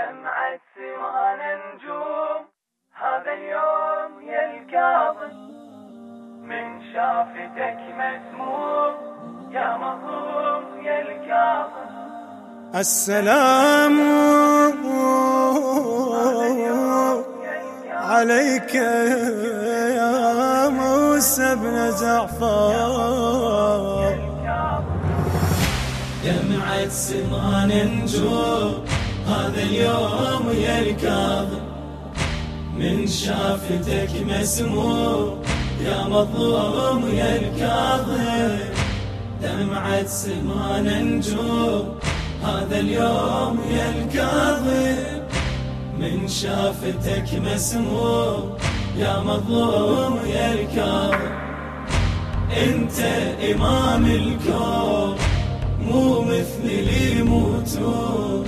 دمعة سوان نجوم هذا اليوم يا الكاظم من شافتك مسموم يا مظلوم يا الكاظم السلام عليك يا موسى بن جعفر. دمعة سمان نجوم هذا اليوم يا الكاظم. من شافتك مسموم يا مظلوم يا الكاظم. دمعة سمان نجوم هذا اليوم يا الكاظم. من شافتك مسموم يا مظلوم يا الكاظم. انت إمام الكون. مو مثل اللي يموتون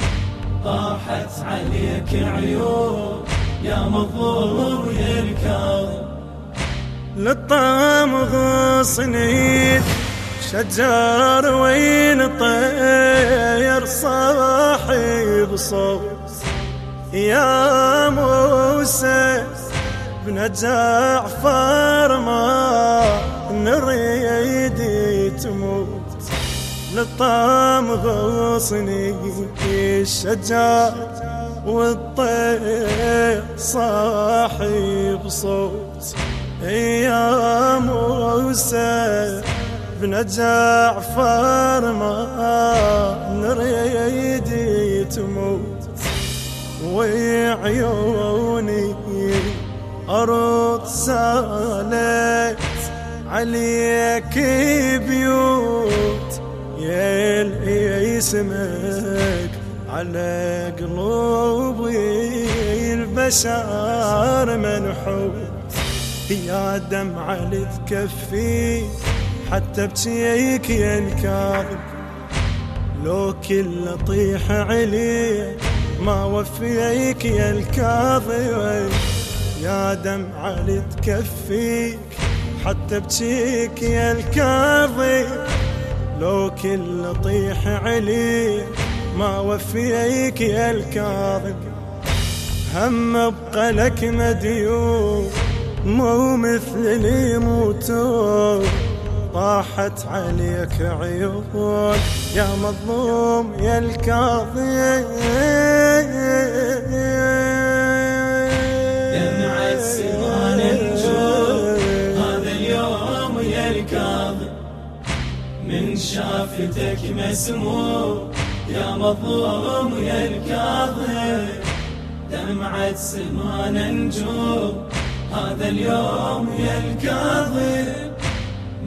طاحت عليك عيون يا مظلوم يا الكاظم للطعام غصني شجر وين طير صاحب صوت. يا موسى بن جعفر ما للطعام غصني الشجر والطير صاحب صوت يا موسى بن جعفر ما نريد تموت. وعيوني أرض سالت عليك بيوت. اسمك على قلوب البشر منحوت يا دمعة تكفي حتى بجيك يا الكاظم لو كل طيح عليه ما وفيك يا الكاظم يا دمعة تكفيك حتى بجيك يا الكاظم لو كل طيح عليه ما وفيك يا الكاظم. هم أبقى لك مديون مو مثل اللي يموتون طاحت عليك عيون يا مظلوم يا الكاظم. مسموم يا مظلوم يا الكاظم. دمعة سمان نجوم هذا اليوم يا الكاظم.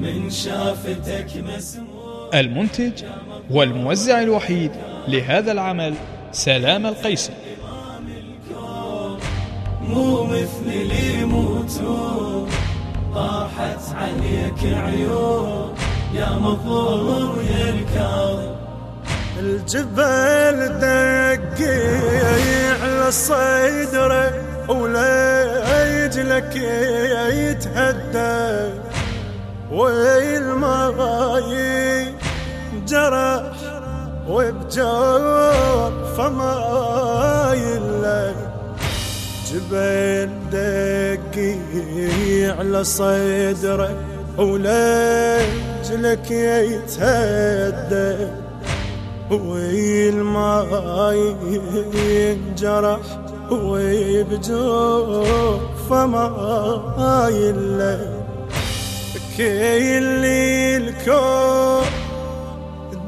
من شافتك مسموم المنتج والموزع الوحيد لهذا العمل سلام القيسي مو مثل اللي يموتون. طاحت عليك عيون. يا مظلوم يا الكاظم الجبل دقي على صدره ولا يجلك يتهدى والمغايب جرح وبجور فما يلك جبل دقي على صدره ولا يجلك يتهدى والماء ينجرح ويبجوف فما يلا كل الكون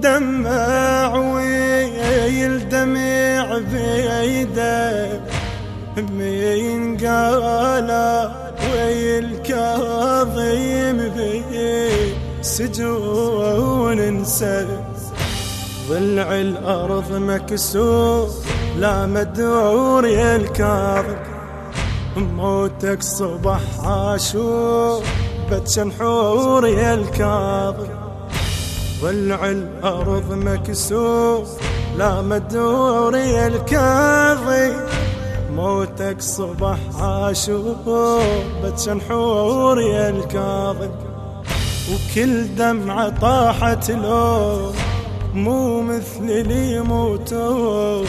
دمع ويلدمع بيده مين قال ويلكاظم بسجون انسد ضلع الأرض مكسور لا مدور يا الكاظم موتك صبح عاشور بتشن حور يا الكاظم ضلع الأرض مكسور لا مدور يا الكاظم موتك صبح عاشور بتشن حور يا الكاظم. وكل دمعة طاحت له مو مثل اللي يموتوا.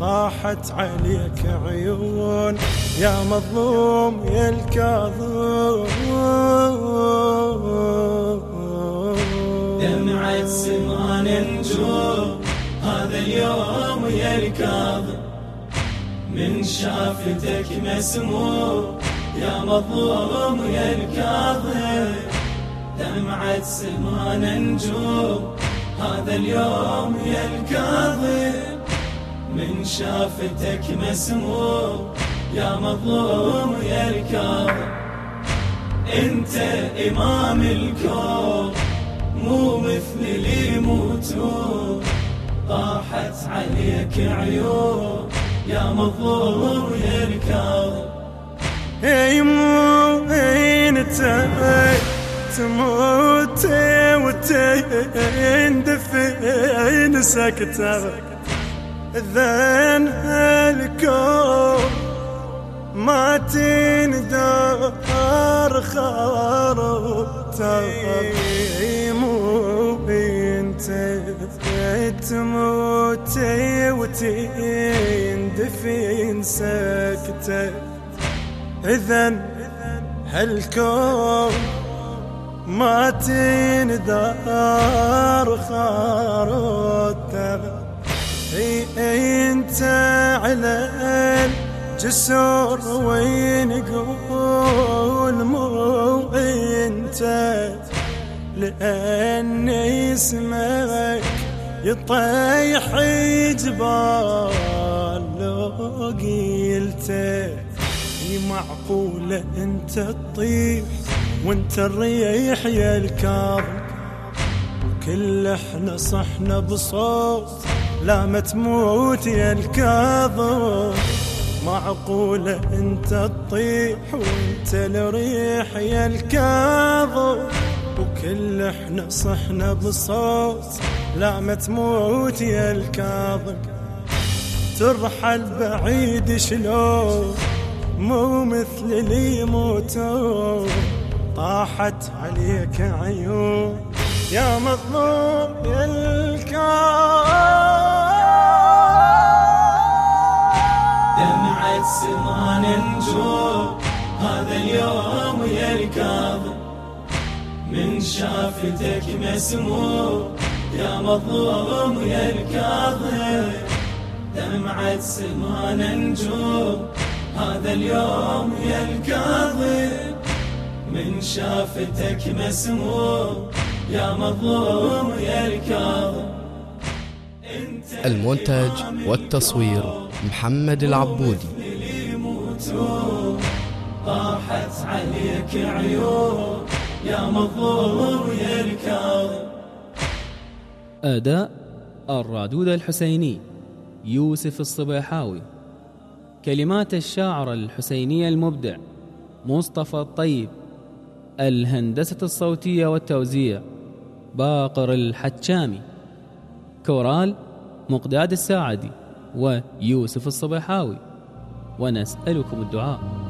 طاحت عليك عيون يا مظلوم يا الكاظم. دمعة سمان نجوم هذا اليوم يا الكاظم. من شافتك مسموم يا مظلوم يا الكاظم. دمعة سمان نجوم هذا اليوم يا الكاظم. من شافتك مسموم يا مظلوم يا الكاظم. انت إمام الكون مو مثل اللي يموتون طاحت عليك عيون يا مظلوم يا الكاظم مو انت تموت وتندفن سكتك ذن الكون ما تندار خارطة مو انت تموت وتندفن سكتة إذن هالكون ما تندار خارطة أنت على الجسور وين قول مو انت لأن اسمك يطيح جبال لو قلته معقولة أنت تطيح وأنت الريح يا الكاظم كل إحنا صحنا بصوت لا ما تموت يا الكاظم معقولة أنت تطيح وأنت الريح يا الكاظم وكل إحنا صحنا بصوت لا ما تموت يا الكاظم ترحل بعيد شلون؟ مو مثل اللي يموتون. طاحت عليك عيون. يا مظلوم يا دمعة سمان نجوم هذا اليوم يا من شافتك مسموم يا مظلوم يا الكاظم دمعة سمان نجوم هذا اليوم يا الكاظم. من شافتك مسموم. يا مظلوم يا الكاظم. المونتاج والتصوير محمد العبودي. طاحت عليك عيون يا مظلوم يا الكاظم. أداء الرادود الحسيني. يوسف الصبيحاوي كلمات الشاعر الحسيني المبدع مصطفى الطيب الهندسة الصوتية والتوزيع باقر الحتشامي. كورال مقداد الساعدي ويوسف الصبيحاوي ونسألكم الدعاء.